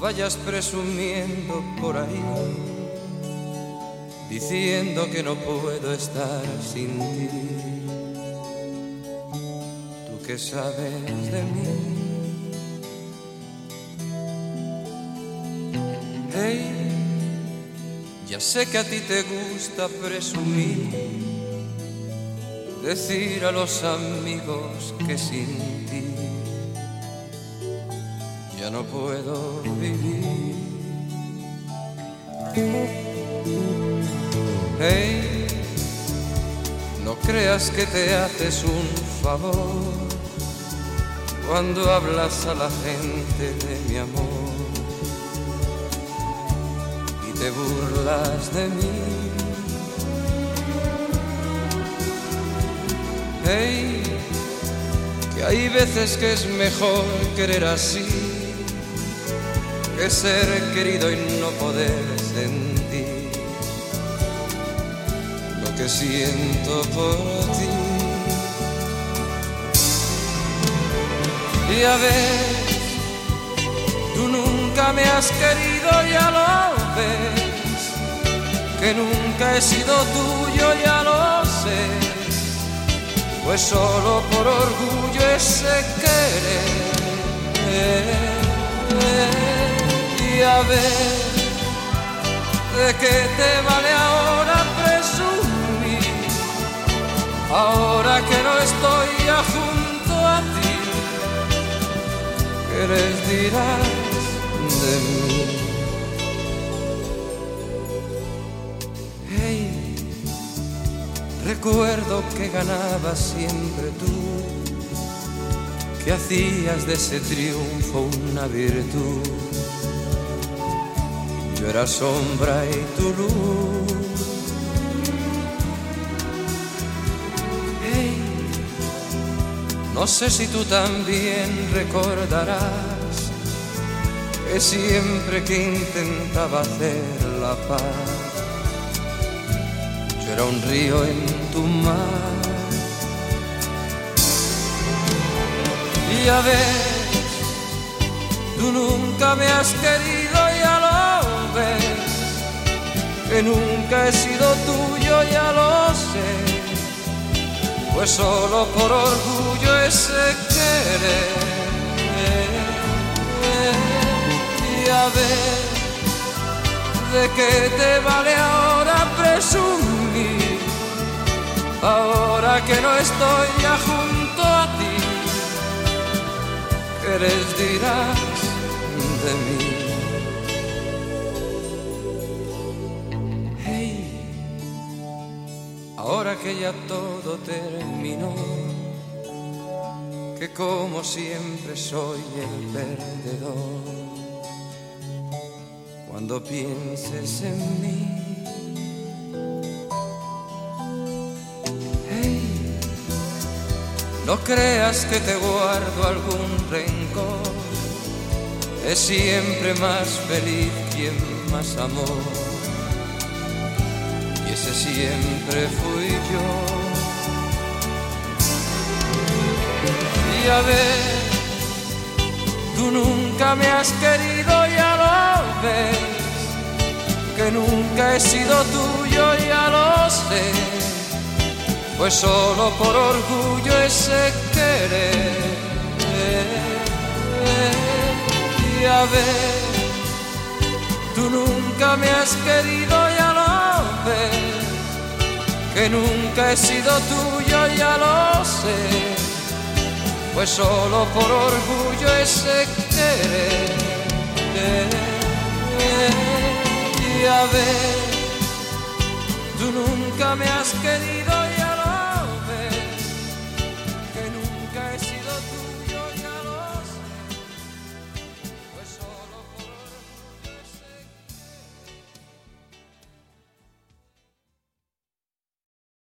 vayas presumiendo por ahí, diciendo que no puedo estar sin ti. Tú que sabes de mí. Hey, ya sé que a ti te gusta presumir, decir a los amigos que sin ti no puedo vivir. Hey, no creas que te haces un favor cuando hablas a la gente de mi amor y te burlas de mí. Hey, que hay veces que es mejor querer así que ser querido y no poder sentir lo que siento por ti. Y a ver, tú nunca me has querido, ya lo ves, que nunca he sido tuyo, ya lo sé, pues solo por orgullo ese querer de qué te vale ahora presumir, ahora que no estoy ya junto a ti, ¿qué les dirás de mí? Hey, recuerdo que ganabas siempre tú que hacías de ese triunfo una virtud yo era sombra y tu luz. Hey, no sé si tú también recordarás que siempre que intentaba hacer la paz, yo era un río en tu mar. Y a ver, tú nunca me has querido, ya lo que nunca he sido tuyo, ya lo sé, pues solo por orgullo ese querer. Y a ver, ¿de qué te vale ahora presumir? Ahora que no estoy ya junto a ti, ¿qué les dirás de mí? Ahora que ya todo terminó, que como siempre soy el perdedor. Cuando pienses en mí, hey, no creas que te guardo algún rencor, es siempre más feliz quien más amor ese siempre fui yo. Y a ver, tú nunca me has querido, ya lo ves, que nunca he sido tuyo, ya lo sé, pues solo por orgullo ese querer. Y a ver, tú nunca me has querido, ya lo que nunca he sido tuyo, ya lo sé, pues solo por orgullo ese querer. Y a ver, tú nunca me has querido.